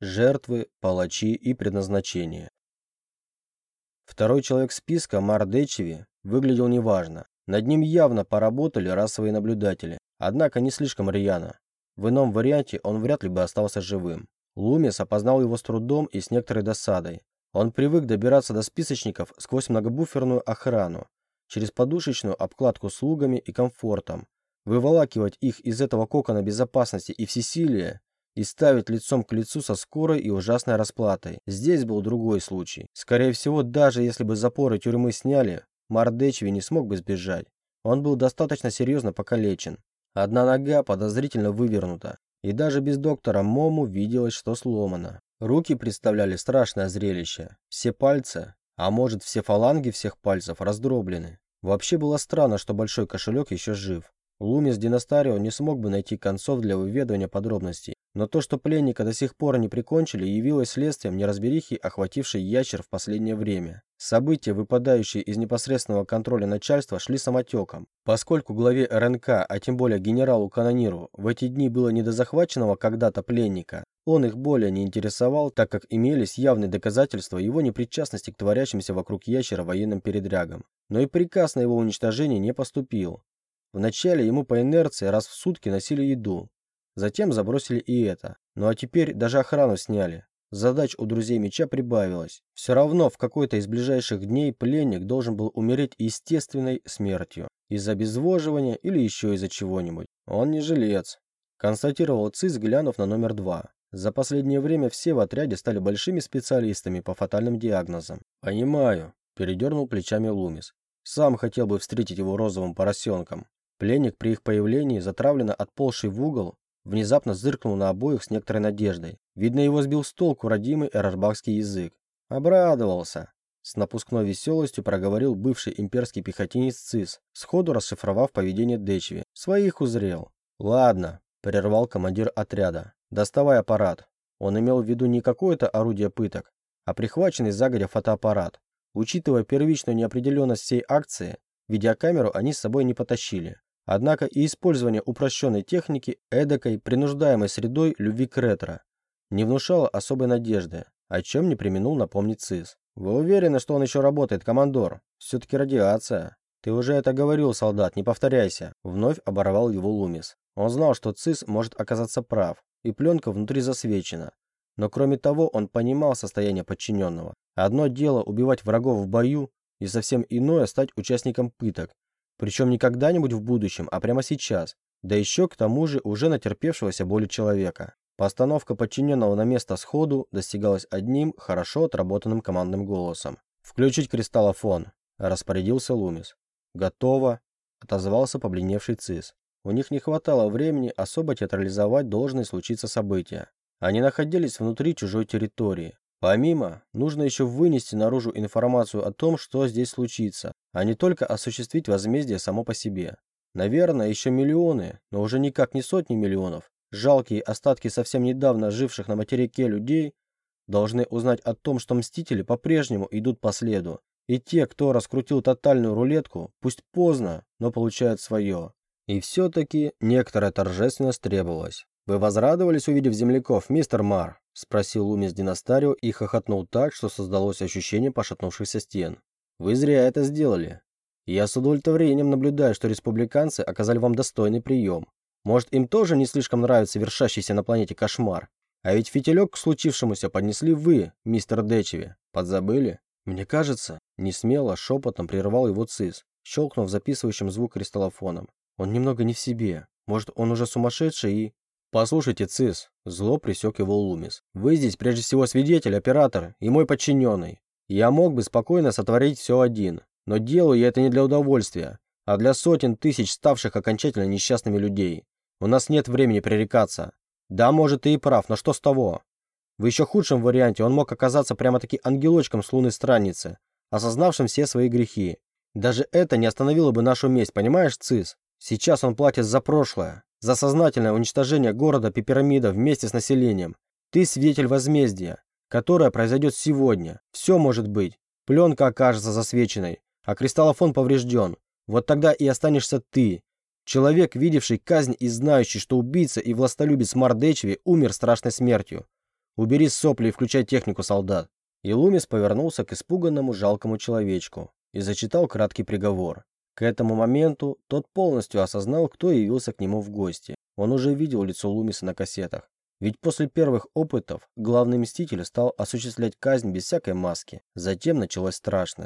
жертвы, палачи и предназначение. Второй человек списка, Мар Дечеви, выглядел неважно. Над ним явно поработали расовые наблюдатели, однако не слишком рьяно. В ином варианте он вряд ли бы остался живым. Лумис опознал его с трудом и с некоторой досадой. Он привык добираться до списочников сквозь многобуферную охрану, через подушечную обкладку слугами и комфортом, выволакивать их из этого кокона безопасности и всесилия и ставить лицом к лицу со скорой и ужасной расплатой. Здесь был другой случай. Скорее всего, даже если бы запоры тюрьмы сняли, Мардечви не смог бы сбежать. Он был достаточно серьезно покалечен. Одна нога подозрительно вывернута, и даже без доктора Мому виделось, что сломано. Руки представляли страшное зрелище. Все пальцы, а может все фаланги всех пальцев раздроблены. Вообще было странно, что большой кошелек еще жив. Лумис Династарио не смог бы найти концов для выведывания подробностей, но то, что пленника до сих пор не прикончили, явилось следствием неразберихи, охватившей ящер в последнее время. События, выпадающие из непосредственного контроля начальства, шли самотеком. Поскольку главе РНК, а тем более генералу-канониру, в эти дни было не до захваченного когда-то пленника, он их более не интересовал, так как имелись явные доказательства его непричастности к творящимся вокруг ящера военным передрягам. Но и приказ на его уничтожение не поступил. Вначале ему по инерции раз в сутки носили еду, затем забросили и это. Ну а теперь даже охрану сняли. Задач у друзей меча прибавилось. Все равно в какой-то из ближайших дней пленник должен был умереть естественной смертью. Из-за обезвоживания или еще из-за чего-нибудь. Он не жилец. Констатировал ЦИС, глянув на номер два. За последнее время все в отряде стали большими специалистами по фатальным диагнозам. «Понимаю», – передернул плечами Лумис. «Сам хотел бы встретить его розовым поросенком. Пленник при их появлении, затравленно отползший в угол, внезапно зыркнул на обоих с некоторой надеждой. Видно, его сбил с толку родимый эрарбахский язык. Обрадовался. С напускной веселостью проговорил бывший имперский пехотинец ЦИС, сходу расшифровав поведение Дечви. Своих узрел. «Ладно», – прервал командир отряда. «Доставай аппарат». Он имел в виду не какое-то орудие пыток, а прихваченный загодя фотоаппарат. Учитывая первичную неопределенность всей акции, видеокамеру они с собой не потащили. Однако и использование упрощенной техники эдакой, принуждаемой средой любви к ретро не внушало особой надежды, о чем не применул напомнить ЦИС. «Вы уверены, что он еще работает, командор? Все-таки радиация». «Ты уже это говорил, солдат, не повторяйся», — вновь оборвал его Лумис. Он знал, что ЦИС может оказаться прав, и пленка внутри засвечена. Но кроме того, он понимал состояние подчиненного. Одно дело убивать врагов в бою, и совсем иное стать участником пыток, причем не когда-нибудь в будущем, а прямо сейчас. Да еще к тому же уже натерпевшегося боли человека. Постановка подчиненного на место сходу достигалась одним, хорошо отработанным командным голосом. «Включить кристаллофон», – распорядился Лумис. «Готово», – отозвался побледневший ЦИС. У них не хватало времени особо театрализовать должные случиться события. Они находились внутри чужой территории. Помимо, нужно еще вынести наружу информацию о том, что здесь случится, а не только осуществить возмездие само по себе. Наверное, еще миллионы, но уже никак не сотни миллионов, жалкие остатки совсем недавно живших на материке людей, должны узнать о том, что Мстители по-прежнему идут по следу, и те, кто раскрутил тотальную рулетку, пусть поздно, но получают свое. И все-таки некоторая торжественность требовалась. «Вы возрадовались, увидев земляков, мистер Мар?» – спросил Лумис Династарио и хохотнул так, что создалось ощущение пошатнувшихся стен. «Вы зря это сделали. Я с удовлетворением наблюдаю, что республиканцы оказали вам достойный прием. Может, им тоже не слишком нравится вершащийся на планете кошмар? А ведь фитилек к случившемуся поднесли вы, мистер Дечеви. Подзабыли? Мне кажется, не смело, шепотом прервал его ЦИС, щелкнув записывающим звук кристаллофоном. Он немного не в себе. Может, он уже сумасшедший и... «Послушайте, ЦИС», – зло присек его Лумис. «Вы здесь прежде всего свидетель, оператор и мой подчиненный. Я мог бы спокойно сотворить все один, но делаю я это не для удовольствия, а для сотен тысяч ставших окончательно несчастными людей. У нас нет времени пререкаться. Да, может, ты и прав, но что с того? В еще худшем варианте он мог оказаться прямо-таки ангелочком с лунной страницы, осознавшим все свои грехи. Даже это не остановило бы нашу месть, понимаешь, Цис? Сейчас он платит за прошлое, за сознательное уничтожение города Пирамида вместе с населением. Ты свидетель возмездия, которое произойдет сегодня. Все может быть. Пленка окажется засвеченной, а кристаллофон поврежден. Вот тогда и останешься ты. Человек, видевший казнь и знающий, что убийца и властолюбец Мардечеви умер страшной смертью. Убери сопли и включай технику, солдат!» И Лумис повернулся к испуганному жалкому человечку и зачитал краткий приговор. К этому моменту тот полностью осознал, кто явился к нему в гости. Он уже видел лицо Лумиса на кассетах. Ведь после первых опытов главный мститель стал осуществлять казнь без всякой маски. Затем началось страшное.